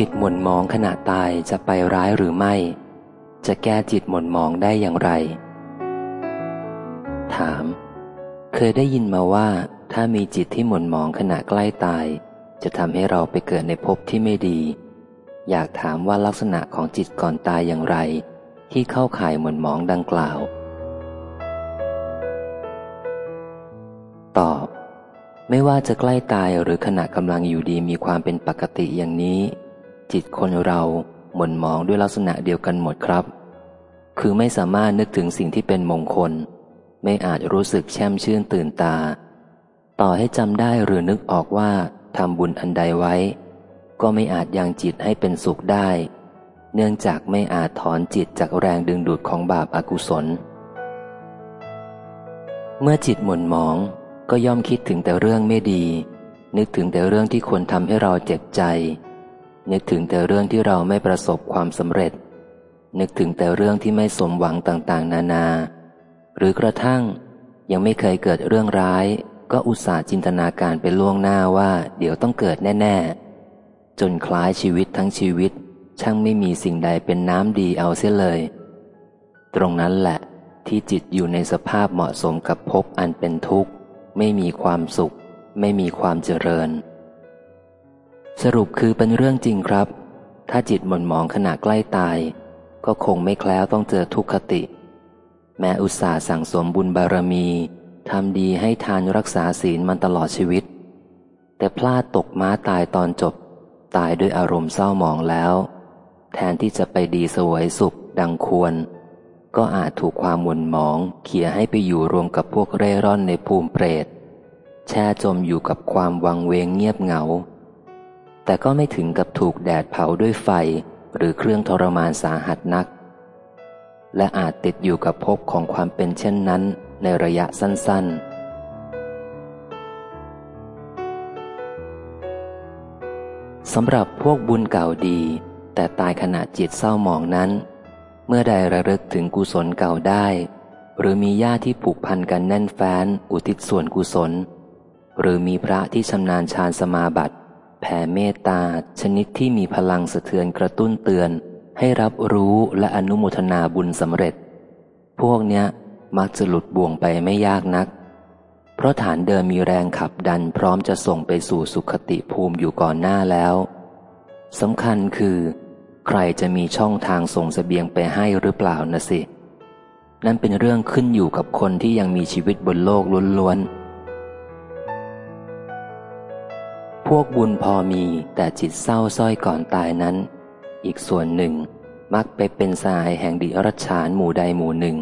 จิตหม่นมองขณะตายจะไปร้ายหรือไม่ จะแก้จิตหม่นมองได้อย่างไร ถาม เคยได้ยินมาว่า ถ้ามีจิตที่หม่นมองขณะใกล้ตาย จะทำให้เราไปเกิดในภพที่ไม่ดี อยากถามว่าลักษณะของจิตก่อนตายอย่างไร ที่เข้าข่ายหม่นมองดังกล่าว ตอบไม่ว่าจะใกล้ตายหรือขณะกำลังอยู่ดีมีความเป็นปกติอย่างนี้ จิตคนเราหม่นมองด้วยลักษณะเดียวกันหมดครับ คือไม่สามารถนึกถึงสิ่งที่เป็นมงคล ไม่อาจรู้สึกแช่มชื่นตื่นตา ต่อให้จำได้หรือนึกออกว่าทำบุญอันใดไว้ ก็ไม่อาจยังจิตให้เป็นสุขได้ เนื่องจากไม่อาจถอนจิตจากแรงดึงดูดของบาปอากุศล เมื่อจิตหม่นมองก็ย่อมคิดถึงแต่เรื่องไม่ดี นึกถึงแต่เรื่องที่ควรทำให้เราเจ็บใจ นึกถึงแต่เรื่องที่เราไม่ประสบความสำเร็จ นึกถึงแต่เรื่องที่ไม่สมหวังต่างๆ นานา หรือกระทั่งยังไม่เคยเกิดเรื่องร้าย ก็อุตส่าห์จินตนาการไปล่วงหน้าว่า เดี๋ยวต้องเกิดแน่ ๆ จนคล้ายชีวิตทั้งชีวิต ช่างไม่มีสิ่งใดเป็นน้ำดีเอาเสียเลย ตรงนั้นแหละ ที่จิตอยู่ในสภาพเหมาะสมกับภพอันเป็นทุกข์ ไม่มีความสุข ไม่มีความเจริญ สรุปคือเป็นเรื่องจริงครับ ถ้าจิตหม่นหมองขณะใกล้ตาย ก็คงไม่แคล้วต้องเจอทุกขติ แม้อุตส่าห์สั่งสมบุญบารมีทำดีให้ทานรักษาศีลมันตลอดชีวิต แต่พลาดตกม้าตายตอนจบ ตายด้วยอารมณ์เศร้าหมองแล้ว แทนที่จะไปดีสวยสุขดังควร ก็อาจถูกความหม่นหมองเขี่ยให้ไปอยู่รวมกับพวกเร่ร่อนในภูมิเปรตแช่จมอยู่กับความวังเวงเงียบเหงา แต่ก็ไม่ถึงกับถูกแดดเผาด้วยไฟ หรือเครื่องทรมานสาหัสนัก และอาจติดอยู่กับภพของความเป็นเช่นนั้นในระยะสั้น ๆสำหรับพวกบุญเก่าดี แต่ตายขณะจิตเศร้าหมองนั้น เมื่อใดระลึกถึงกุศลเก่าได้ หรือมีญาติที่ผูกพันกันแน่นแฟ้นอุทิศส่วนกุศล หรือมีพระที่ชำนาญฌานสมาบัติ แผ่เมตตาชนิดที่มีพลังสะเทือนกระตุ้นเตือน ให้รับรู้และอนุโมทนาบุญสำเร็จ พวกเนี้ยมักจะหลุดบ่วงไปไม่ยากนัก เพราะฐานเดิมมีแรงขับดันพร้อมจะส่งไปสู่สุขติภูมิอยู่ก่อนหน้าแล้วสำคัญคือ ใครจะมีช่องทางส่งสเสบียงไปให้หรือเปล่านะสิ นั่นเป็นเรื่องขึ้นอยู่กับคนที่ยังมีชีวิตบนโลกล้วนๆ พวกบุญพอมีแต่จิตเศร้าส้อยก่อนตายนั้น อีกส่วนหนึ่งมักไปเป็นสายแห่งดิรัชานหมู่ใดหมู่หนึ่ง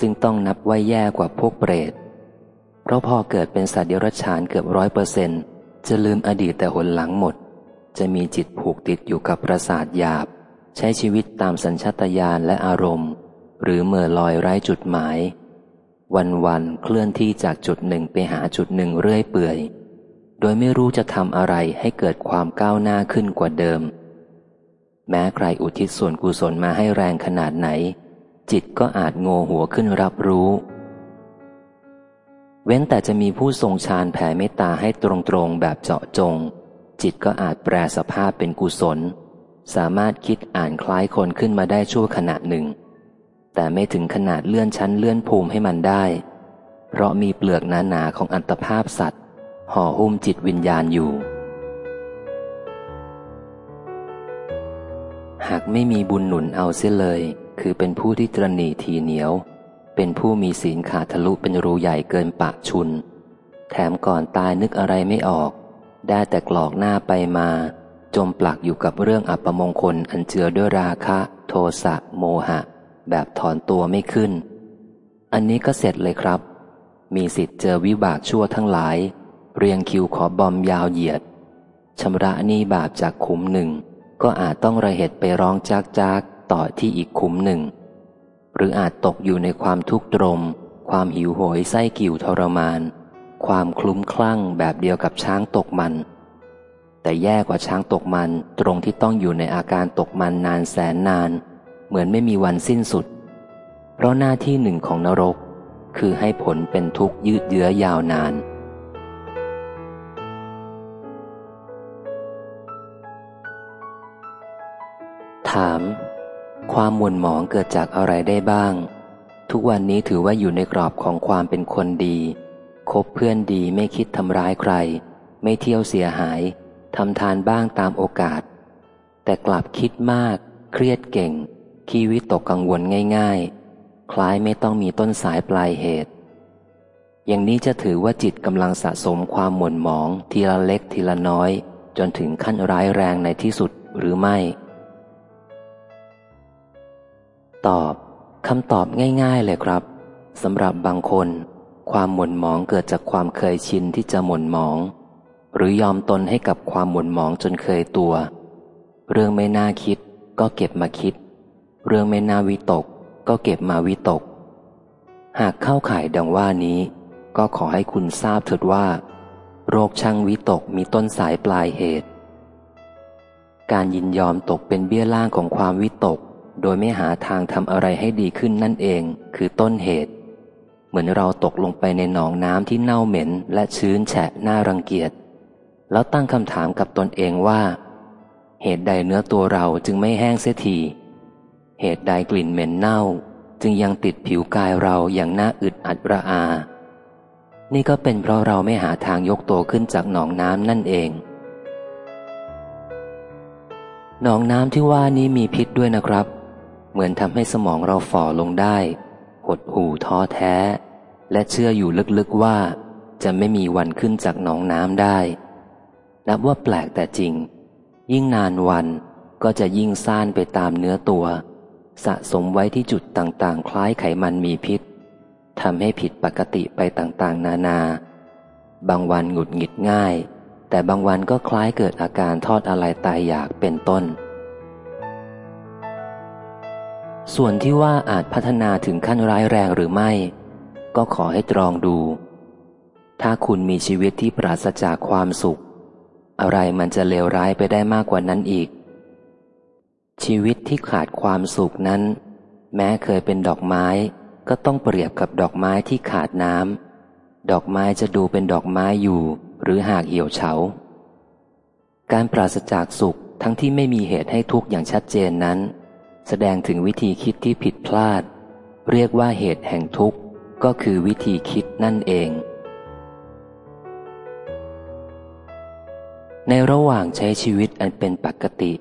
ซึ่งต้องนับว่าแย่กว่าพวกเปรต เพราะพอเกิดเป็นสัตว์ดิรัชานเกือบร้อยเปอร์เซนจะลืมอดีตแต่หนหลังหมด จะมีจิตผูกติดอยู่กับประสาทหยาบ ใช้ชีวิตตามสัญชาตญาณและอารมณ์ หรือเมื่อลอยไร้จุดหมาย วันๆเคลื่อนที่จากจุดหนึ่งไปหาจุดหนึ่งเรื่อยเปื่อย โดยไม่รู้จะทำอะไรให้เกิดความก้าวหน้าขึ้นกว่าเดิม แม้ใครอุทิศส่วนกุศลมาให้แรงขนาดไหน จิตก็อาจโงหัวขึ้นรับรู้ เว้นแต่จะมีผู้ทรงฌานแผ่เมตตาให้ตรงๆแบบเจาะจง จิตก็อาจแปลสภาพเป็นกุศล สามารถคิดอ่านคล้ายคนขึ้นมาได้ชั่วขณะหนึ่ง แต่ไม่ถึงขนาดเลื่อนชั้นเลื่อนภูมิให้มันได้ เพราะมีเปลือกหนาๆของอัตภาพสัตว์ ห่อหุ้มจิตวิญญาณอยู่ หากไม่มีบุญหนุนเอาเสียเลย คือเป็นผู้ที่ตรณีทีเหนียว เป็นผู้มีศีลขาดทะลุเป็นรูใหญ่เกินปากชุน แถมก่อนตายนึกอะไรไม่ออก ได้แต่กรอกหน้าไปมา จมปลักอยู่กับเรื่องอัปมงคลอันเจือด้วยราคะ โทสะโมหะ แบบถอนตัวไม่ขึ้น อันนี้ก็เสร็จเลยครับมีสิทธิ์เจอวิบากชั่วทั้งหลาย เรียงคิวขอบอมยาวเหยียดชำระหนี้บาปจากขุมหนึ่ง ก็อาจต้องระเหตุไปร้องจากจากต่อที่อีกขุมหนึ่ง หรืออาจตกอยู่ในความทุกข์ตรม ความหิวโหยไส้กิ่วทรมาน ความคลุ้มคลั่งแบบเดียวกับช้างตกมัน แต่แย่กว่าช้างตกมันตรงที่ต้องอยู่ในอาการตกมันนานแสนนาน เหมือนไม่มีวันสิ้นสุด เพราะหน้าที่หนึ่งของนรก คือให้ผลเป็นทุกข์ยืดเยื้อยาวนาน ถาม ความหม่นหมองเกิดจากอะไรได้บ้าง ทุกวันนี้ถือว่าอยู่ในกรอบของความเป็นคนดีคบเพื่อนดีไม่คิดทำร้ายใคร ไม่เที่ยวเสียหายทำทานบ้างตามโอกาส แต่กลับคิดมาก เครียดเก่ง ขี้วิตกกังวลง่าย ๆ คล้ายไม่ต้องมีต้นสายปลายเหตุ อย่างนี้จะถือว่าจิตกำลังสะสมความหม่นหมองทีละเล็กทีละน้อย จนถึงขั้นร้ายแรงในที่สุดหรือไม่ ตอบคำตอบง่าย ๆ เลยครับสำหรับบางคน ความหม่นหมองเกิดจากความเคยชินที่จะหม่นหมอง หรือยอมตนให้กับความหม่นหมองจนเคยตัว เรื่องไม่น่าคิด ก็เก็บมาคิด เรื่องไม่น่าวิตก ก็เก็บมาวิตก หากเข้าข่ายดังว่านี้ ก็ขอให้คุณทราบเถิดว่า โรคช่างวิตกมีต้นสายปลายเหตุ การยินยอมตกเป็นเบี้ยล่างของความวิตก โดยไม่หาทางทำอะไรให้ดีขึ้นนั่นเอง คือต้นเหตุ เหมือนเราตกลงไปในหนองน้ำที่เน่าเหม็น และชื้นแฉะน่ารังเกียจ แล้วตั้งคำถามกับตนเองว่า เหตุใดเนื้อตัวเราจึงไม่แห้งเสียที เหตุใดกลิ่นเหม็นเน่า จึงยังติดผิวกายเราอย่างน่าอึดอัดระอา นี่ก็เป็นเพราะเราไม่หาทางยกตัวขึ้นจากหนองน้ำนั่นเองหนองน้ำที่ว่านี้มีพิษด้วยนะครับ เหมือนทำให้สมองเราฝ่อลงได้ หดหู่ท้อแท้ และเชื่ออยู่ลึกๆว่า จะไม่มีวันขึ้นจากหนองน้ำได้ นับว่าแปลกแต่จริง ยิ่งนานวันก็จะยิ่งซ่านไปตามเนื้อตัว สะสมไว้ที่จุดต่างๆ คล้ายไขมันมีพิษทำให้ผิดปกติไปต่างๆ นานา บางวันหงุดหงิดง่าย แต่บางวันก็คล้ายเกิดอาการทอดอะไรตายอยากเป็นต้น ส่วนที่ว่าอาจพัฒนาถึงขั้นร้ายแรงหรือไม่ ก็ขอให้ตรองดู ถ้าคุณมีชีวิตที่ปราศจากความสุข อะไรมันจะเลวร้ายไปได้มากกว่านั้นอีก ชีวิตที่ขาดความสุขนั้น แม้เคยเป็นดอกไม้ ก็ต้องเปรียบกับดอกไม้ที่ขาดน้ำดอกไม้จะดูเป็นดอกไม้อยู่ หรือหากเหี่ยวเฉา การปราศจากสุขทั้งที่ไม่มีเหตุให้ทุกข์อย่างชัดเจนนั้น แสดงถึงวิธีคิดที่ผิดพลาด เรียกว่าเหตุแห่งทุกข์ก็คือวิธีคิดนั่นเอง ในระหว่างใช้ชีวิตอันเป็นปกติ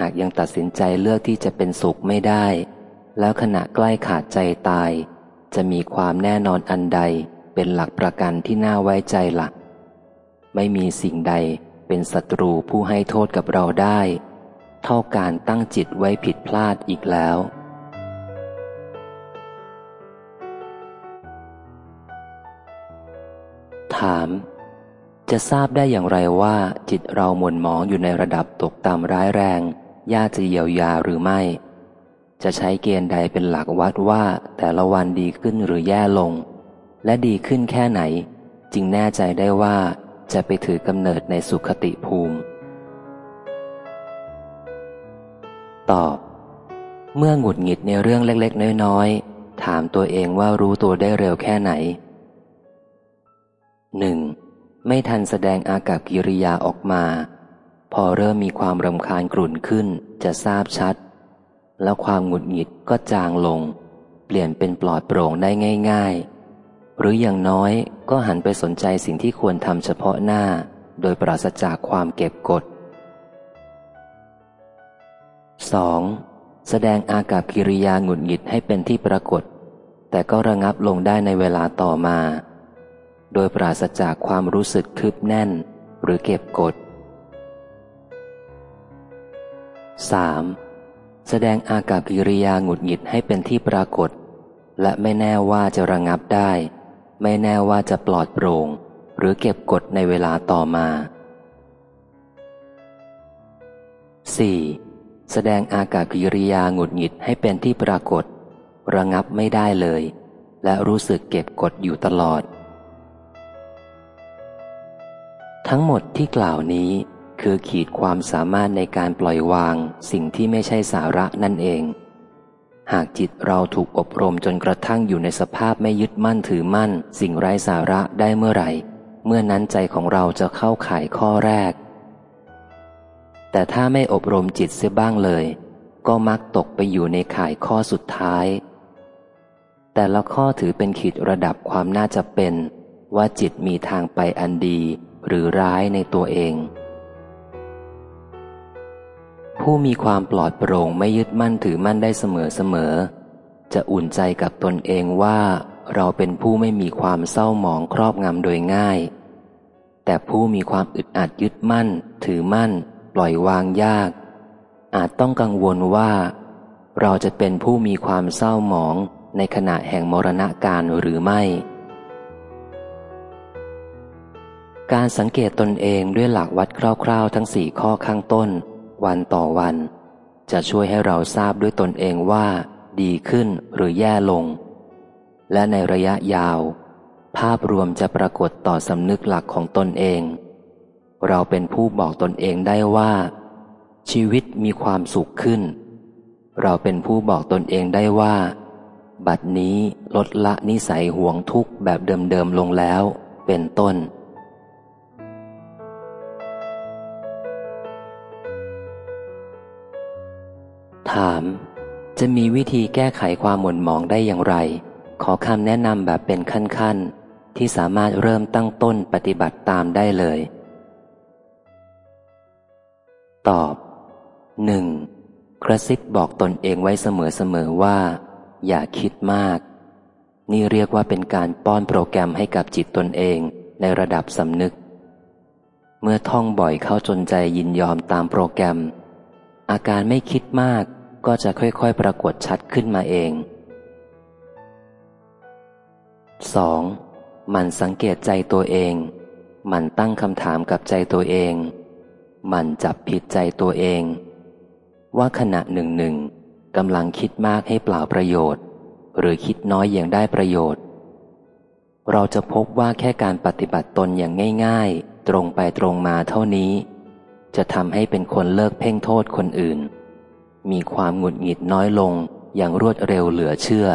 หากยังตัดสินใจเลือกที่จะเป็นสุขไม่ได้ แล้วขณะใกล้ขาดใจตาย จะมีความแน่นอนอันใดเป็นหลักประกันที่น่าไว้ใจหลัก ไม่มีสิ่งใดเป็นศัตรูผู้ให้โทษกับเราได้ เท่าการตั้งจิตไว้ผิดพลาดอีกแล้ว ถาม จะทราบได้อย่างไรว่า จิตเราหม่นหมองอยู่ในระดับตกต่ำร้ายแรง ยากจะเยียวยาหรือไม่ จะใช้เกณฑ์ใดเป็นหลักวัดว่าแต่ละวันดีขึ้นหรือแย่ลง และดีขึ้นแค่ไหน จึงแน่ใจได้ว่าจะไปถือกำเนิดในสุขติภูมิ ตอบ เมื่อหงุดหงิดในเรื่องเล็กๆ น้อยๆ ถามตัวเองว่ารู้ตัวได้เร็วแค่ไหนหนึ่งไม่ทันแสดงอากับกิริยาออกมา พอเริ่มมีความรำคาญกลุ่นขึ้นจะทราบชัด แล้วความหงุดหงิดก็จางลง เปลี่ยนเป็นปลอดโปร่งได้ง่าย ๆ หรืออย่างน้อยก็หันไปสนใจสิ่งที่ควรทำเฉพาะหน้า โดยปราศจากความเก็บกด 2. แสดงอากับกิริยาหงุดหงิดให้เป็นที่ปรากฏ แต่ก็ระงับลงได้ในเวลาต่อมา โดยปราศจากความรู้สึกคึบแน่น หรือเก็บกด 3. แสดงอากับกิริยาหงุดหงิดให้เป็นที่ปรากฏ และไม่แน่ว่าจะระงับได้ ไม่แน่ว่าจะปลอดโปร่ง หรือเก็บกดในเวลาต่อมา 4. แสดงอากับกิริยาหงุดหงิดให้เป็นที่ปรากฏ ระงับไม่ได้เลย และรู้สึกเก็บกดอยู่ตลอด ทั้งหมดที่กล่าวนี้คือขีดความสามารถในการปล่อยวางสิ่งที่ไม่ใช่สาระนั่นเอง หากจิตเราถูกอบรมจนกระทั่งอยู่ในสภาพไม่ยึดมั่นถือมั่น สิ่งไร้สาระได้เมื่อไหร่ เมื่อนั้นใจของเราจะเข้าข่ายข้อแรก แต่ถ้าไม่อบรมจิตเสียบ้างเลย ก็มักตกไปอยู่ในข่ายข้อสุดท้าย แต่ละข้อถือเป็นขีดระดับความน่าจะเป็น ว่าจิตมีทางไปอันดีหรือร้ายในตัวเอง ผู้มีความปลอดโปร่งไม่ยึดมั่นถือมั่นได้เสมอเสมอ จะอุ่นใจกับตนเองว่าเราเป็นผู้ไม่มีความเศร้าหมองครอบงำโดยง่าย แต่ผู้มีความอึดอัดยึดมั่น ถือมั่น ปล่อยวางยาก อาจต้องกังวลว่า เราจะเป็นผู้มีความเศร้าหมองในขณะแห่งมรณะการหรือไม่ การสังเกตตนเองด้วยหลักวัดคร่าวๆ ทั้งสี่ข้อข้างต้น วันต่อวัน จะช่วยให้เราทราบด้วยตนเองว่า ดีขึ้นหรือแย่ลง และในระยะยาว ภาพรวมจะปรากฏต่อสำนึกหลักของตนเอง เราเป็นผู้บอกตนเองได้ว่า ชีวิตมีความสุขขึ้น เราเป็นผู้บอกตนเองได้ว่า บัดนี้ลดละนิสัยห่วงทุกข์แบบเดิมๆลงแล้ว เป็นต้น ถาม จะมีวิธีแก้ไขความหม่นหมองได้อย่างไร ขอคำแนะนำแบบเป็นขั้นๆ ที่สามารถเริ่มตั้งต้นปฏิบัติตามได้เลย ตอบหนึ่งกระซิบบอกตนเองไว้เสมอๆว่า อย่าคิดมาก นี่เรียกว่าเป็นการป้อนโปรแกรมให้กับจิตตนเองในระดับสำนึก เมื่อท่องบ่อยเข้าจนใจยินยอมตามโปรแกรม อาการไม่คิดมากก็จะค่อยๆ ปรากฏชัดขึ้นมาเอง 2. มันสังเกตใจตัวเอง มันตั้งคำถามกับใจตัวเอง มันจับผิดใจตัวเอง ว่าขณะหนึ่งหนึ่งกำลังคิดมากให้เปล่าประโยชน์ หรือคิดน้อยอย่างได้ประโยชน์ เราจะพบว่าแค่การปฏิบัติตนอย่างง่าย ๆ ตรงไปตรงมาเท่านี้ จะทำให้เป็นคนเลิกเพ่งโทษคนอื่น มีความหงุดหงิดน้อยลงอย่างรวดเร็วเหลือเชื่อ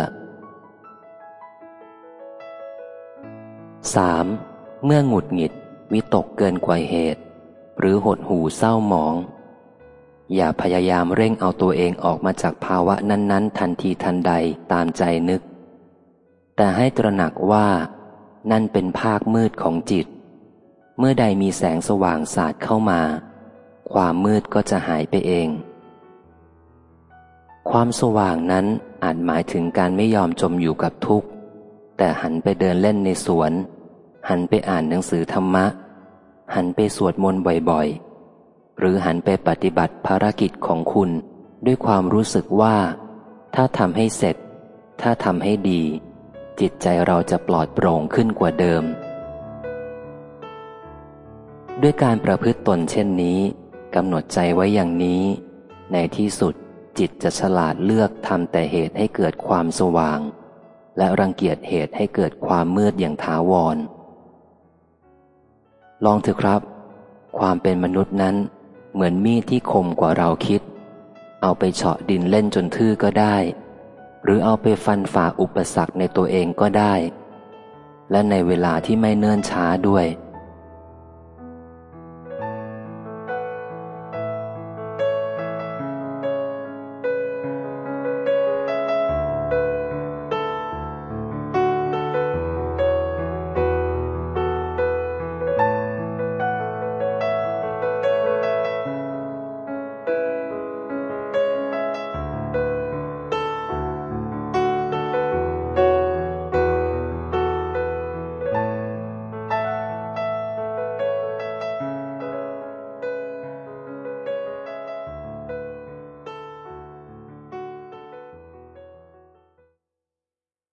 3. เมื่อหงุดหงิดวิตกเกินกว่าเหตุ หรือหดหูเศร้าหมอง อย่าพยายามเร่งเอาตัวเองออกมาจากภาวะนั้น ๆ ทันทีทันใดตามใจนึก แต่ให้ตระหนักว่านั่นเป็นภาคมืดของจิต เมื่อใดมีแสงสว่างสาดเข้ามา ความมืดก็จะหายไปเอง ความสว่างนั้นอาจหมายถึงการไม่ยอมจมอยู่กับทุกข์ แต่หันไปเดินเล่นในสวน หันไปอ่านหนังสือธรรมะ หันไปสวดมนต์บ่อยๆ หรือหันไปปฏิบัติภารกิจของคุณด้วยความรู้สึกว่า ถ้าทำให้เสร็จ ถ้าทำให้ดี จิตใจเราจะปลอดโปร่งขึ้นกว่าเดิม ด้วยการประพฤติตนเช่นนี้กำหนดใจไว้อย่างนี้ ในที่สุดจิตจะฉลาดเลือกทำแต่เหตุให้เกิดความสว่าง และรังเกียจเหตุให้เกิดความมืดอย่างถาวร ลองเถอะครับ ความเป็นมนุษย์นั้น เหมือนมีดที่คมกว่าเราคิด เอาไปเฉาะดินเล่นจนทื่อก็ได้ หรือเอาไปฟันฝ่าอุปสรรคในตัวเองก็ได้ และในเวลาที่ไม่เนิ่นช้าด้วย